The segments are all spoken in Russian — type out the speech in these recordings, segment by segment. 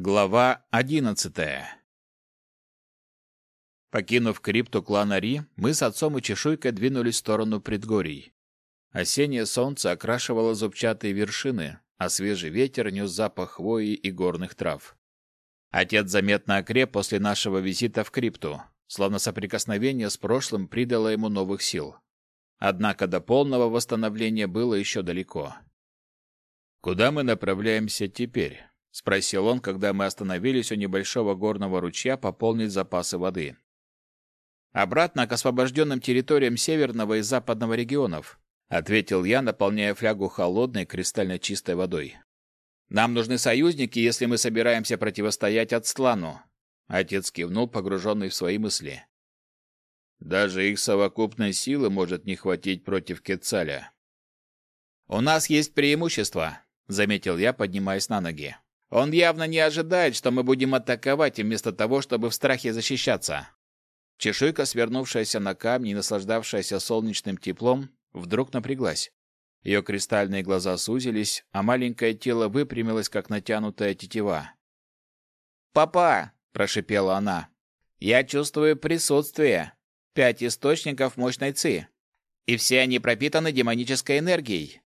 Глава одиннадцатая Покинув крипту клана Ри, мы с отцом и чешуйкой двинулись в сторону предгорий. Осеннее солнце окрашивало зубчатые вершины, а свежий ветер нес запах хвои и горных трав. Отец заметно окреп после нашего визита в крипту, словно соприкосновение с прошлым придало ему новых сил. Однако до полного восстановления было еще далеко. «Куда мы направляемся теперь?» — спросил он, когда мы остановились у небольшого горного ручья пополнить запасы воды. «Обратно к освобожденным территориям северного и западного регионов», — ответил я, наполняя флягу холодной, кристально чистой водой. «Нам нужны союзники, если мы собираемся противостоять Ацтлану», — отец кивнул, погруженный в свои мысли. «Даже их совокупной силы может не хватить против Кетцаля». «У нас есть преимущество», — заметил я, поднимаясь на ноги. Он явно не ожидает, что мы будем атаковать, вместо того, чтобы в страхе защищаться. Чешуйка, свернувшаяся на камни и наслаждавшаяся солнечным теплом, вдруг напряглась. Ее кристальные глаза сузились, а маленькое тело выпрямилось, как натянутая тетива. «Папа!» – прошипела она. «Я чувствую присутствие. Пять источников мощной ци. И все они пропитаны демонической энергией.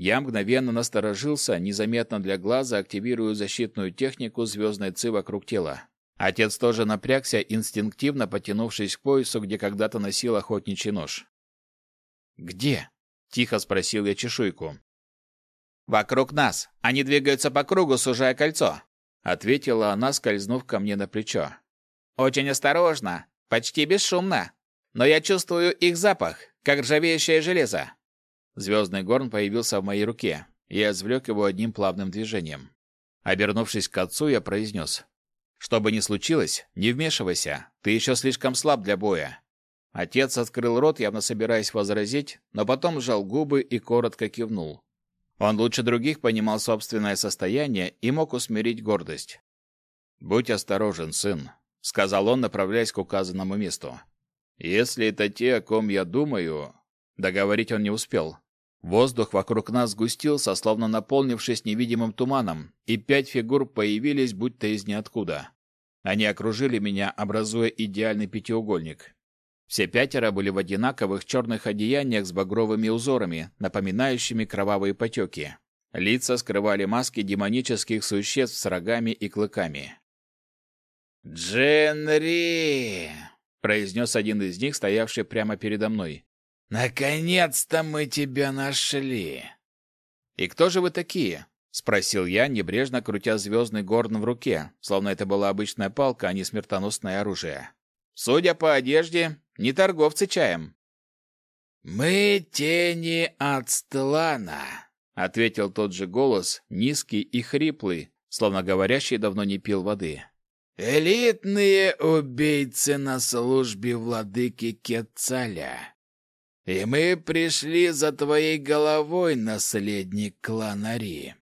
Я мгновенно насторожился, незаметно для глаза активирую защитную технику звездной ци вокруг тела. Отец тоже напрягся, инстинктивно потянувшись к поясу, где когда-то носил охотничий нож. «Где?» — тихо спросил я чешуйку. «Вокруг нас. Они двигаются по кругу, сужая кольцо», — ответила она, скользнув ко мне на плечо. «Очень осторожно, почти бесшумно. Но я чувствую их запах, как ржавеющее железо. Звездный горн появился в моей руке. Я извлек его одним плавным движением. Обернувшись к отцу, я произнес. «Что бы ни случилось, не вмешивайся. Ты еще слишком слаб для боя». Отец открыл рот, явно собираясь возразить, но потом сжал губы и коротко кивнул. Он лучше других понимал собственное состояние и мог усмирить гордость. «Будь осторожен, сын», — сказал он, направляясь к указанному месту. «Если это те, о ком я думаю...» Договорить он не успел. Воздух вокруг нас сгустился, словно наполнившись невидимым туманом, и пять фигур появились будто из ниоткуда. Они окружили меня, образуя идеальный пятиугольник. Все пятеро были в одинаковых черных одеяниях с багровыми узорами, напоминающими кровавые потеки. Лица скрывали маски демонических существ с рогами и клыками. «Дженри!» — произнес один из них, стоявший прямо передо мной. «Наконец-то мы тебя нашли!» «И кто же вы такие?» — спросил я, небрежно крутя звездный горн в руке, словно это была обычная палка, а не смертоносное оружие. «Судя по одежде, не торговцы чаем». «Мы тени от Стлана», — ответил тот же голос, низкий и хриплый, словно говорящий давно не пил воды. «Элитные убийцы на службе владыки Кетцаля. И мы пришли за твоей головой, наследник кланари.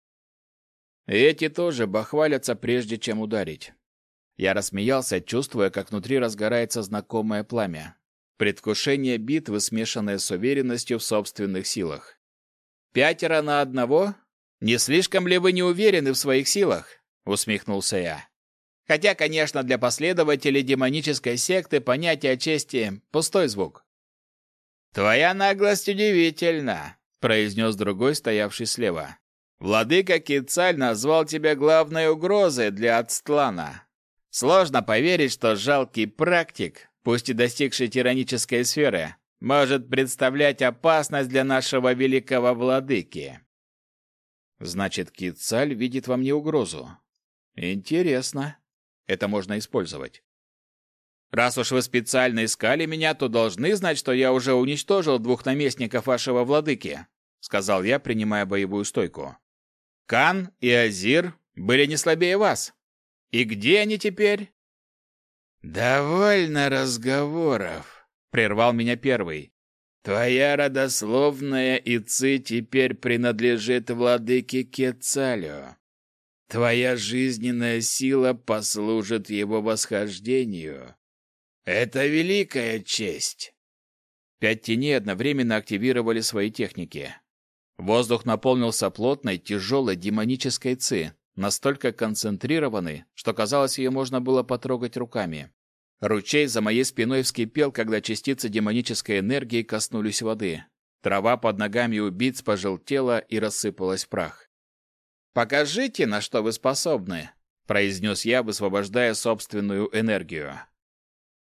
Эти тоже бахвалятся, прежде чем ударить. Я рассмеялся, чувствуя, как внутри разгорается знакомое пламя. Предвкушение битвы, смешанное с уверенностью в собственных силах. «Пятеро на одного? Не слишком ли вы не уверены в своих силах?» — усмехнулся я. Хотя, конечно, для последователей демонической секты понятие чести — пустой звук. «Твоя наглость удивительна», — произнес другой, стоявший слева. «Владыка Кицаль назвал тебя главной угрозой для Ацтлана. Сложно поверить, что жалкий практик, пусть и достигший тиранической сферы, может представлять опасность для нашего великого владыки». «Значит, Кицаль видит во мне угрозу. Интересно. Это можно использовать. Раз уж вы специально искали меня, то должны знать, что я уже уничтожил двух наместников вашего владыки, сказал я, принимая боевую стойку. Кан и Азир были не слабее вас. И где они теперь? Довольно разговоров, прервал меня первый. Твоя родословная Ици теперь принадлежит владыке Кецалю. Твоя жизненная сила послужит его восхождению. Это великая честь. Пять теней одновременно активировали свои техники. Воздух наполнился плотной, тяжелой демонической ци, настолько концентрированный, что казалось, ее можно было потрогать руками. Ручей за моей спиной вскипел, когда частицы демонической энергии коснулись воды. Трава под ногами убийц пожелтела и рассыпалась в прах. «Покажите, на что вы способны», — произнес я, высвобождая собственную энергию.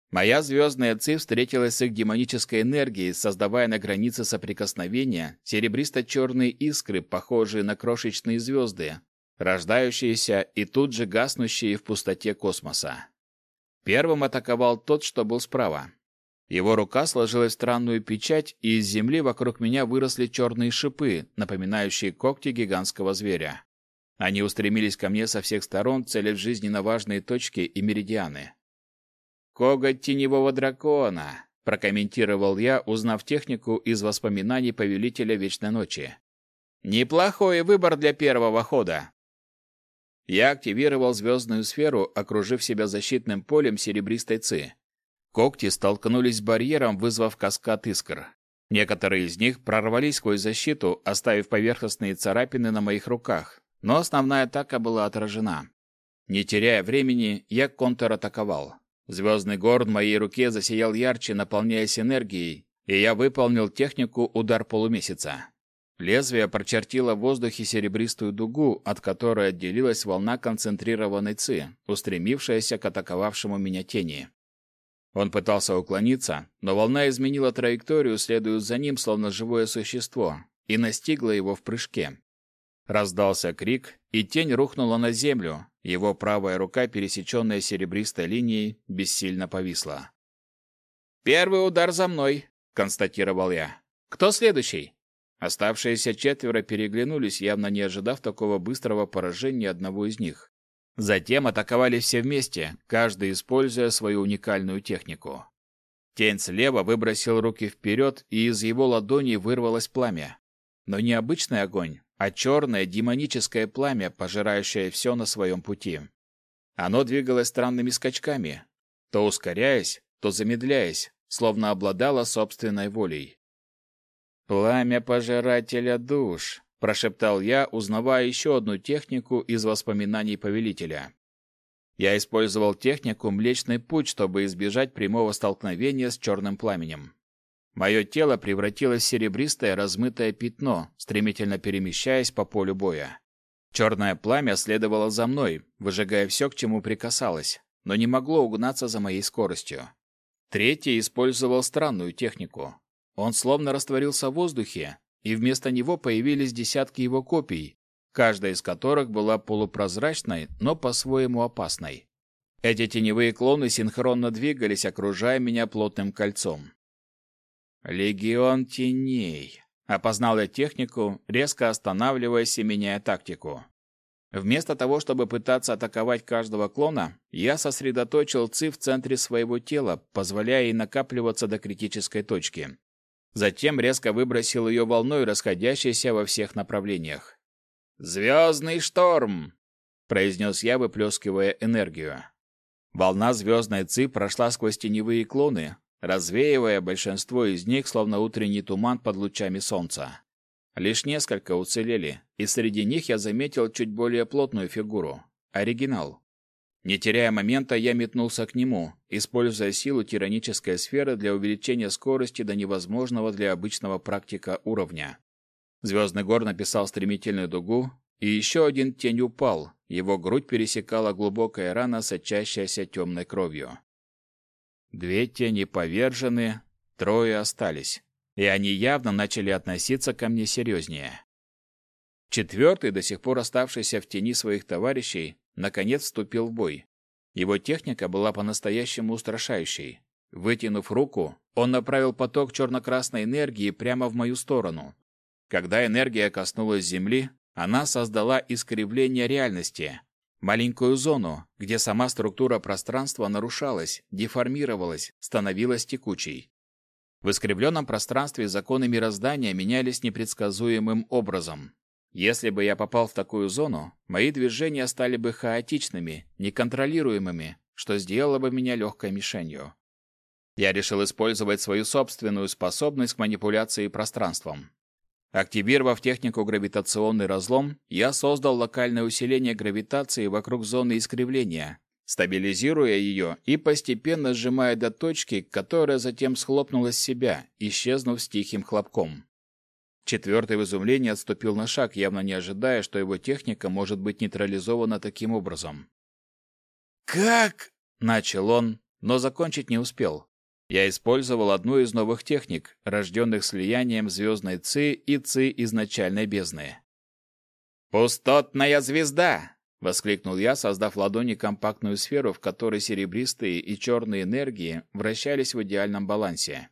Моя звездная ци встретилась с их демонической энергией, создавая на границе соприкосновения серебристо-черные искры, похожие на крошечные звезды, рождающиеся и тут же гаснущие в пустоте космоса. Первым атаковал тот, что был справа. Его рука сложилась в странную печать, и из земли вокруг меня выросли черные шипы, напоминающие когти гигантского зверя. Они устремились ко мне со всех сторон, целясь в жизненно важные точки и меридианы. «Коготь теневого дракона», — прокомментировал я, узнав технику из воспоминаний Повелителя Вечной Ночи. «Неплохой выбор для первого хода». Я активировал звездную сферу, окружив себя защитным полем серебристой ци. Когти столкнулись с барьером, вызвав каскад искр. Некоторые из них прорвались сквозь защиту, оставив поверхностные царапины на моих руках, но основная атака была отражена. Не теряя времени, я контратаковал. Звездный горн в моей руке засиял ярче, наполняясь энергией, и я выполнил технику «Удар полумесяца». Лезвие прочертило в воздухе серебристую дугу, от которой отделилась волна концентрированной ци, устремившаяся к атаковавшему меня тени. Он пытался уклониться, но волна изменила траекторию, следуя за ним, словно живое существо, и настигла его в прыжке. Раздался крик, и тень рухнула на землю, его правая рука, пересеченная серебристой линией, бессильно повисла. «Первый удар за мной», — констатировал я. «Кто следующий?» Оставшиеся четверо переглянулись, явно не ожидав такого быстрого поражения одного из них. Затем атаковали все вместе, каждый используя свою уникальную технику. Тень слева выбросил руки вперед, и из его ладони вырвалось пламя. Но не обычный огонь, а черное демоническое пламя, пожирающее все на своем пути. Оно двигалось странными скачками, то ускоряясь, то замедляясь, словно обладало собственной волей. «Пламя пожирателя душ», — прошептал я, узнавая еще одну технику из воспоминаний повелителя. Я использовал технику «Млечный путь», чтобы избежать прямого столкновения с черным пламенем. Мое тело превратилось в серебристое размытое пятно, стремительно перемещаясь по полю боя. Черное пламя следовало за мной, выжигая все, к чему прикасалось, но не могло угнаться за моей скоростью. Третий использовал странную технику. Он словно растворился в воздухе, и вместо него появились десятки его копий, каждая из которых была полупрозрачной, но по-своему опасной. Эти теневые клоны синхронно двигались, окружая меня плотным кольцом. «Легион теней», — опознал я технику, резко останавливаясь и меняя тактику. Вместо того, чтобы пытаться атаковать каждого клона, я сосредоточил ЦИ в центре своего тела, позволяя ей накапливаться до критической точки. Затем резко выбросил ее волной, расходящейся во всех направлениях. «Звездный шторм!» — произнес я, выплескивая энергию. Волна звездной ЦИ прошла сквозь теневые клоны, развеивая большинство из них, словно утренний туман под лучами солнца. Лишь несколько уцелели, и среди них я заметил чуть более плотную фигуру — оригинал. Не теряя момента, я метнулся к нему, используя силу тиранической сферы для увеличения скорости до невозможного для обычного практика уровня. Звездный гор написал стремительную дугу, и еще один тень упал, его грудь пересекала глубокая рана, сочащаяся темной кровью. Две тени повержены, трое остались, и они явно начали относиться ко мне серьезнее. Четвертый, до сих пор оставшийся в тени своих товарищей, наконец вступил в бой. Его техника была по-настоящему устрашающей. Вытянув руку, он направил поток черно-красной энергии прямо в мою сторону. Когда энергия коснулась земли, она создала искривление реальности, Маленькую зону, где сама структура пространства нарушалась, деформировалась, становилась текучей. В искривленном пространстве законы мироздания менялись непредсказуемым образом. Если бы я попал в такую зону, мои движения стали бы хаотичными, неконтролируемыми, что сделало бы меня легкой мишенью. Я решил использовать свою собственную способность к манипуляции пространством. Активировав технику гравитационный разлом, я создал локальное усиление гравитации вокруг зоны искривления, стабилизируя ее и постепенно сжимая до точки, которая затем схлопнулась с себя, исчезнув с тихим хлопком. Четвертый в изумлении отступил на шаг, явно не ожидая, что его техника может быть нейтрализована таким образом. «Как?» — начал он, но закончить не успел. Я использовал одну из новых техник, рожденных слиянием звездной ЦИ и ЦИ изначальной бездны. «Пустотная звезда!» — воскликнул я, создав ладони компактную сферу, в которой серебристые и черные энергии вращались в идеальном балансе.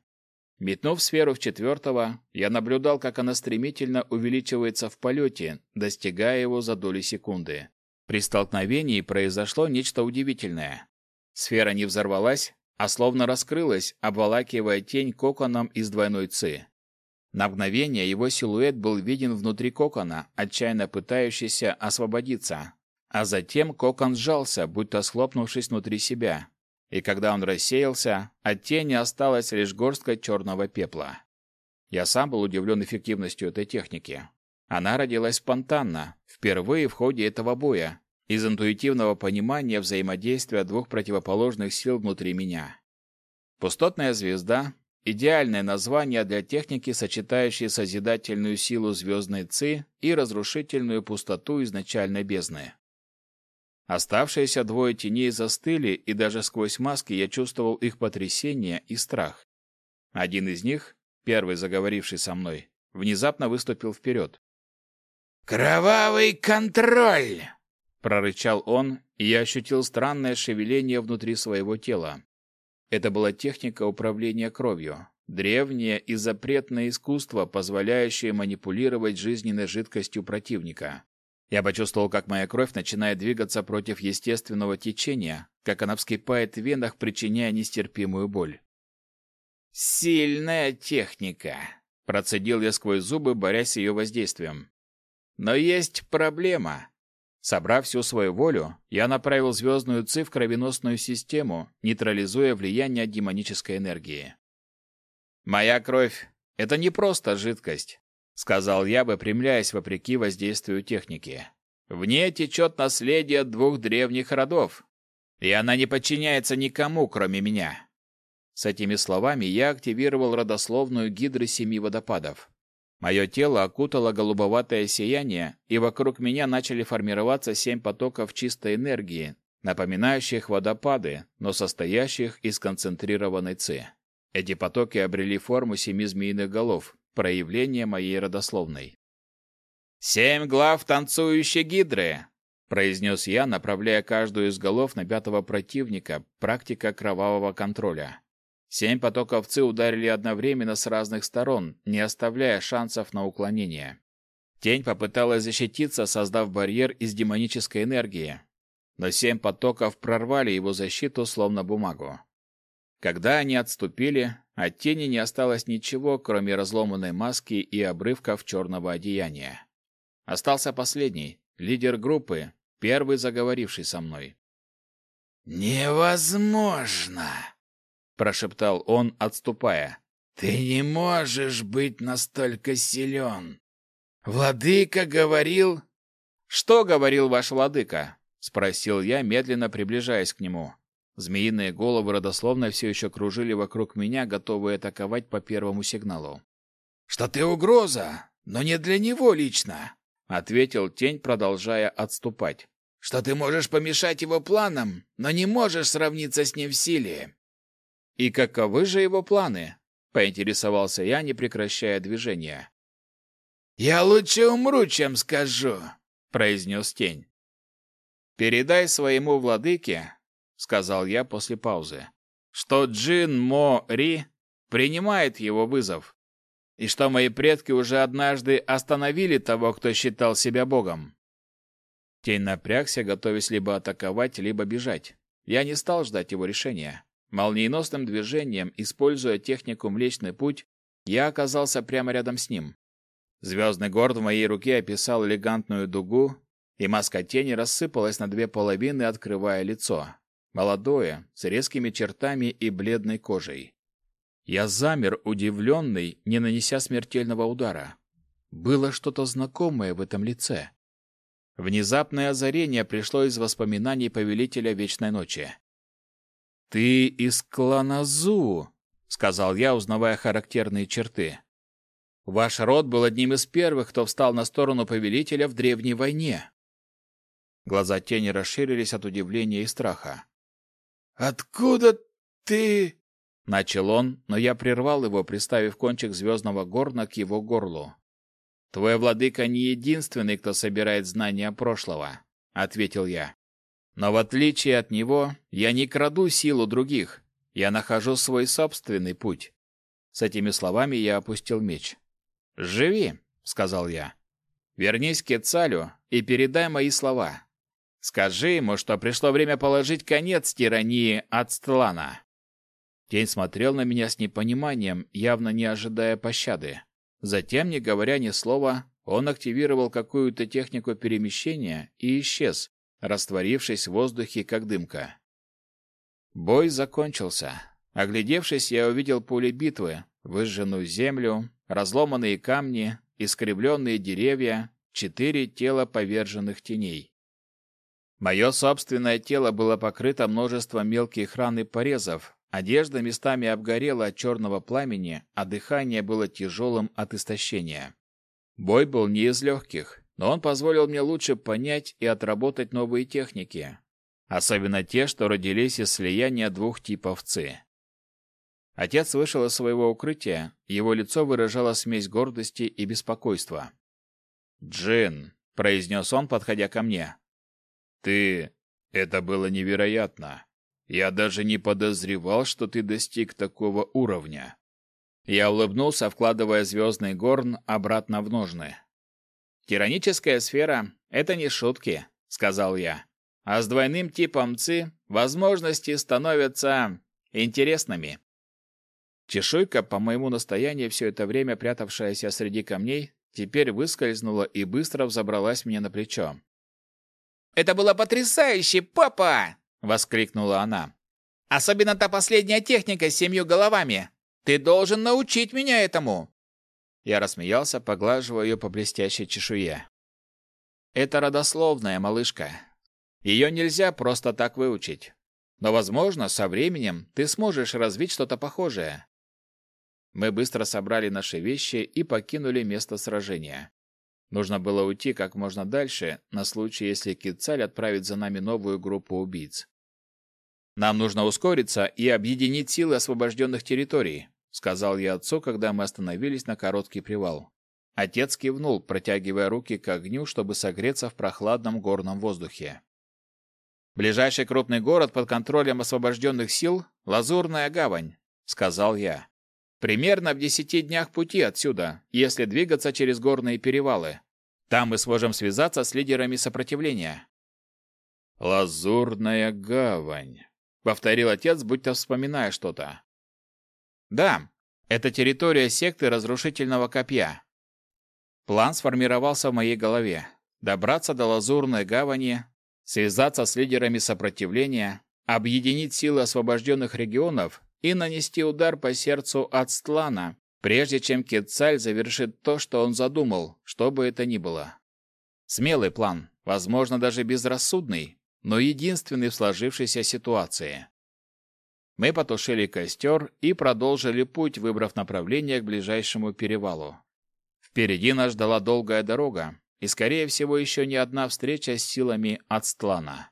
Метнув сферу в четвертого, я наблюдал, как она стремительно увеличивается в полете, достигая его за доли секунды. При столкновении произошло нечто удивительное. Сфера не взорвалась, а словно раскрылась, обволакивая тень коконом из двойной ци. На мгновение его силуэт был виден внутри кокона, отчаянно пытающийся освободиться. А затем кокон сжался, будто схлопнувшись внутри себя. И когда он рассеялся, от тени осталась лишь горстка черного пепла. Я сам был удивлен эффективностью этой техники. Она родилась спонтанно, впервые в ходе этого боя, из интуитивного понимания взаимодействия двух противоположных сил внутри меня. Пустотная звезда — идеальное название для техники, сочетающей созидательную силу звездной ци и разрушительную пустоту изначальной бездны. Оставшиеся двое теней застыли, и даже сквозь маски я чувствовал их потрясение и страх. Один из них, первый заговоривший со мной, внезапно выступил вперед. «Кровавый контроль!» Прорычал он, и я ощутил странное шевеление внутри своего тела. Это была техника управления кровью, древнее и запретное искусство, позволяющее манипулировать жизненной жидкостью противника. Я почувствовал, как моя кровь начинает двигаться против естественного течения, как она вскипает в венах, причиняя нестерпимую боль. «Сильная техника», — процедил я сквозь зубы, борясь с ее воздействием. «Но есть проблема. Собрав всю свою волю, я направил звездную ци в кровеносную систему, нейтрализуя влияние демонической энергии. «Моя кровь — это не просто жидкость», — сказал я, выпрямляясь вопреки воздействию техники. «В ней течет наследие двух древних родов, и она не подчиняется никому, кроме меня». С этими словами я активировал родословную гидры семи водопадов. Мое тело окутало голубоватое сияние, и вокруг меня начали формироваться семь потоков чистой энергии, напоминающих водопады, но состоящих из концентрированной ци. Эти потоки обрели форму семи змеиных голов, проявление моей родословной. «Семь глав танцующей гидры!» — произнес я, направляя каждую из голов на пятого противника, практика кровавого контроля. Семь потоков ЦИ ударили одновременно с разных сторон, не оставляя шансов на уклонение. Тень попыталась защититься, создав барьер из демонической энергии, но семь потоков прорвали его защиту, словно бумагу. Когда они отступили, от тени не осталось ничего, кроме разломанной маски и обрывков черного одеяния. Остался последний, лидер группы, первый заговоривший со мной. «Невозможно!» Прошептал он, отступая. Ты не можешь быть настолько силен. Владыка говорил... Что говорил ваш владыка? Спросил я, медленно приближаясь к нему. Змеиные головы родословно все еще кружили вокруг меня, готовые атаковать по первому сигналу. «Что ты угроза, но не для него лично», — ответил тень, продолжая отступать. «Что ты можешь помешать его планам, но не можешь сравниться с ним в силе. «И каковы же его планы?» — поинтересовался я, не прекращая движения. «Я лучше умру, чем скажу», — произнес тень. «Передай своему владыке», — сказал я после паузы, «что Джин Мо Ри принимает его вызов, и что мои предки уже однажды остановили того, кто считал себя богом». Тень напрягся, готовясь либо атаковать, либо бежать. Я не стал ждать его решения. Молниеносным движением, используя технику Млечный Путь, я оказался прямо рядом с ним. Звездный горд в моей руке описал элегантную дугу, и маска тени рассыпалась на две половины, открывая лицо. Молодое, с резкими чертами и бледной кожей. Я замер, удивленный, не нанеся смертельного удара. было что-то знакомое в этом лице. Внезапное озарение пришло из воспоминаний повелителя Вечной Ночи. «Ты из клана Зу», — сказал я, узнавая характерные черты. «Ваш род был одним из первых, кто встал на сторону повелителя в древней войне». Глаза тени расширились от удивления и страха. «Откуда ты...» — начал он, но я прервал его, приставив кончик звездного горна к его горлу. «Твой владыка не единственный, кто собирает знания прошлого», — ответил я. «Но в отличие от него, я не краду силу других. Я нахожу свой собственный путь». С этими словами я опустил меч. «Живи», — сказал я. «Вернись к Кецалю и передай мои слова. Скажи ему, что пришло время положить конец тирании Ацтлана». Тень смотрел на меня с непониманием, явно не ожидая пощады. Затем, не говоря ни слова, он активировал какую-то технику перемещения и исчез, растворившись в воздухе, как дымка. Бой закончился. Оглядевшись, я увидел поле битвы, выжженную землю, разломанные камни, искривленные деревья, четыре тела поверженных теней. Мое собственное тело было покрыто множеством мелких ран и порезов, Одежда местами обгорела от черного пламени, а дыхание было тяжелым от истощения. Бой был не из легких, но он позволил мне лучше понять и отработать новые техники, особенно те, что родились из слияния двух типов ЦИ. Отец вышел из своего укрытия, его лицо выражало смесь гордости и беспокойства. «Джин», — произнес он, подходя ко мне, — «ты... это было невероятно. Я даже не подозревал, что ты достиг такого уровня. Я улыбнулся, вкладывая звездный горн обратно в ножны. Тираническая сфера — это не шутки, сказал я. А с двойным типом ЦИ возможности становятся интересными. Чешуйка, по моему настоянию все это время прятавшаяся среди камней, теперь выскользнула и быстро взобралась мне на плечо. «Это было потрясающе, папа!» воскликнула она. Особенно та последняя техника с семью головами. Ты должен научить меня этому. Я рассмеялся, поглаживая ее по блестящей чешуе. Это родословная, малышка. Ее нельзя просто так выучить. Но, возможно, со временем ты сможешь развить что-то похожее. Мы быстро собрали наши вещи и покинули место сражения. Нужно было уйти как можно дальше, на случай, если Кицаль отправит за нами новую группу убийц. Нам нужно ускориться и объединить силы освобожденных территорий, сказал я отцу, когда мы остановились на короткий привал. Отец кивнул, протягивая руки к огню, чтобы согреться в прохладном горном воздухе. Ближайший крупный город под контролем освобожденных сил — Лазурная гавань, сказал я. Примерно в десяти днях пути отсюда, если двигаться через горные перевалы. Там мы сможем связаться с лидерами сопротивления. Лазурная гавань повторил отец, будто вспоминая что-то. Да, это территория секты разрушительного копья. План сформировался в моей голове. Добраться до Лазурной гавани, связаться с лидерами сопротивления, объединить силы освобожденных регионов и нанести удар по сердцу Ацтлана, прежде чем Кетцаль завершит то, что он задумал, что бы это ни было. Смелый план, возможно, даже безрассудный, но единственный в сложившейся ситуации. Мы потушили костер и продолжили путь, выбрав направление к ближайшему перевалу. Впереди нас ждала долгая дорога и, скорее всего, еще не одна встреча с силами Ацтлана.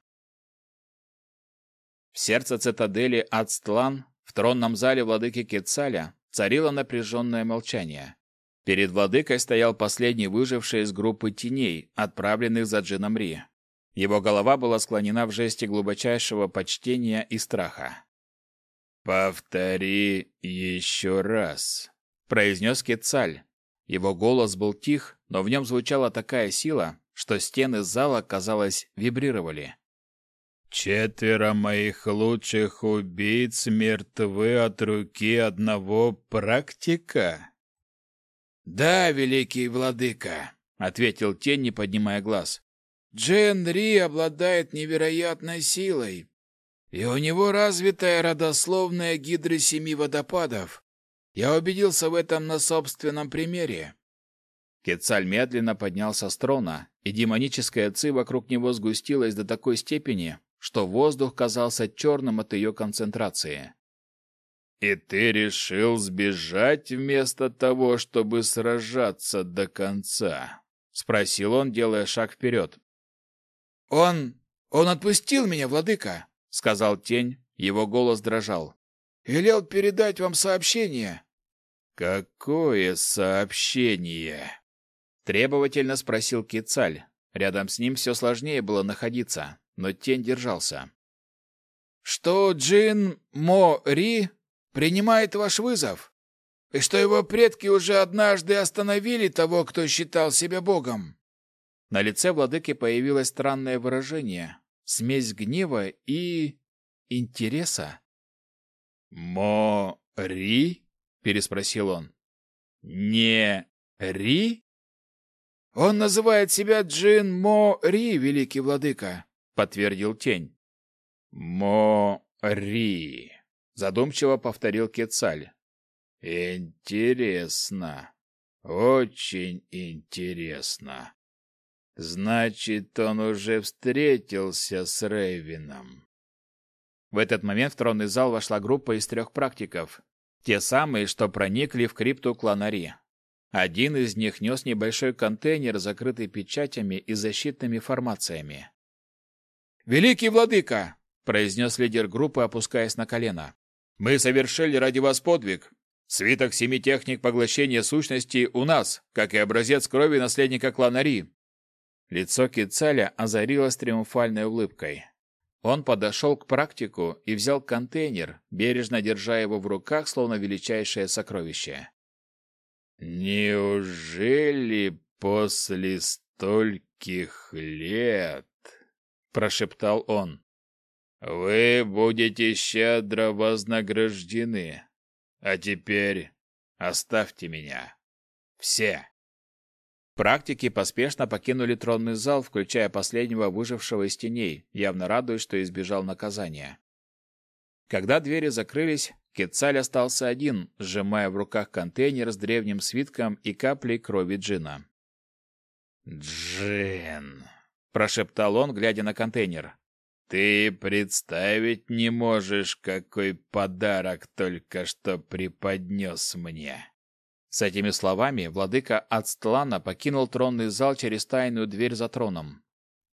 В сердце цитадели Ацтлан, в тронном зале владыки Кецаля, царило напряженное молчание. Перед владыкой стоял последний выживший из группы теней, отправленных за Джином Ри. Его голова была склонена в жесте глубочайшего почтения и страха. «Повтори еще раз», — произнес Кецаль. Его голос был тих, но в нем звучала такая сила, что стены зала, казалось, вибрировали. «Четверо моих лучших убийц мертвы от руки одного практика?» «Да, великий владыка», — ответил тень, не поднимая глаз. Джен Ри обладает невероятной силой, и у него развитая родословная гидры семи водопадов. Я убедился в этом на собственном примере. Кецаль медленно поднялся с трона, и демоническая ци вокруг него сгустилась до такой степени, что воздух казался черным от ее концентрации. «И ты решил сбежать вместо того, чтобы сражаться до конца?» — спросил он, делая шаг вперед. «Он... он отпустил меня, владыка!» — сказал тень, его голос дрожал. «Велел передать вам сообщение». «Какое сообщение?» Требовательно спросил Кицаль. Рядом с ним все сложнее было находиться, но тень держался. «Что Джин Мо Ри принимает ваш вызов, и что его предки уже однажды остановили того, кто считал себя богом». На лице владыки появилось странное выражение, смесь гнева и... интереса. «Мо-ри?» — переспросил он. «Не ри?» «Он называет себя Джин Мо-ри, великий владыка», — подтвердил тень. «Мо-ри», задумчиво повторил Кецаль. Интересно. Очень интересно. Значит, он уже встретился с Рейвином. В этот момент в тронный зал вошла группа из трех практиков, те самые, что проникли в крипту кланари. Один из них нес небольшой контейнер, закрытый печатями и защитными формациями. «Великий владыка!» — произнес лидер группы, опускаясь на колено. Мы совершили ради вас подвиг. Свиток семи техник поглощения сущности у нас, как и образец крови наследника клана Ри. Лицо Кицаля озарилось триумфальной улыбкой. Он подошел к практику и взял контейнер, бережно держа его в руках, словно величайшее сокровище. «Неужели после стольких лет?» — прошептал он. Вы будете щедро вознаграждены. А теперь оставьте меня. Все. Практики поспешно покинули тронный зал, включая последнего выжившего из теней, явно радуясь, что избежал наказания. Когда двери закрылись, Кецаль остался один, сжимая в руках контейнер с древним свитком и каплей крови Джина. «Джин!» – прошептал он, глядя на контейнер. Ты представить не можешь, какой подарок только что преподнес мне. С этими словами владыка Ацтлана покинул тронный зал через тайную дверь за троном.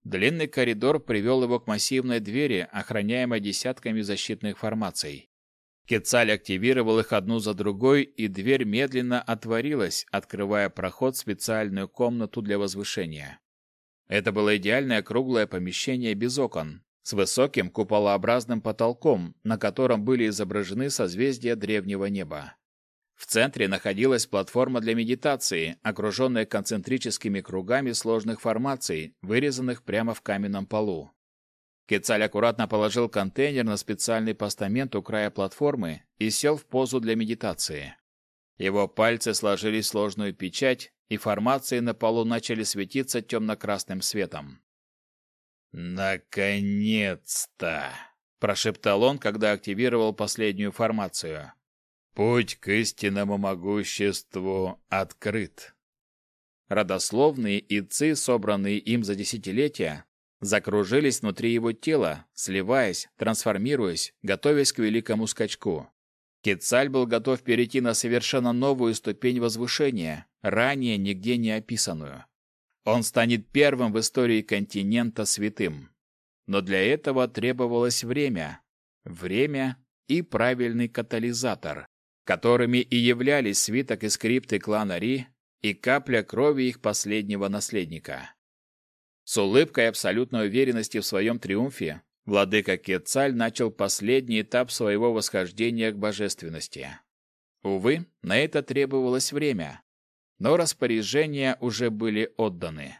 Длинный коридор привел его к массивной двери, охраняемой десятками защитных формаций. Кецаль активировал их одну за другой, и дверь медленно отворилась, открывая проход в специальную комнату для возвышения. Это было идеальное круглое помещение без окон, с высоким куполообразным потолком, на котором были изображены созвездия древнего неба. В центре находилась платформа для медитации, окруженная концентрическими кругами сложных формаций, вырезанных прямо в каменном полу. Кецаль аккуратно положил контейнер на специальный постамент у края платформы и сел в позу для медитации. Его пальцы сложили сложную печать, и формации на полу начали светиться темно-красным светом. «Наконец-то!» – прошептал он, когда активировал последнюю формацию. «Путь к истинному могуществу открыт». Родословные и ци, собранные им за десятилетия, закружились внутри его тела, сливаясь, трансформируясь, готовясь к великому скачку. Кецаль был готов перейти на совершенно новую ступень возвышения, ранее нигде не описанную. Он станет первым в истории континента святым. Но для этого требовалось время. Время и правильный катализатор, которыми и являлись свиток и скрипты клана Ри и капля крови их последнего наследника. С улыбкой абсолютной уверенности в своем триумфе владыка Кетцаль начал последний этап своего восхождения к божественности. Увы, на это требовалось время, но распоряжения уже были отданы.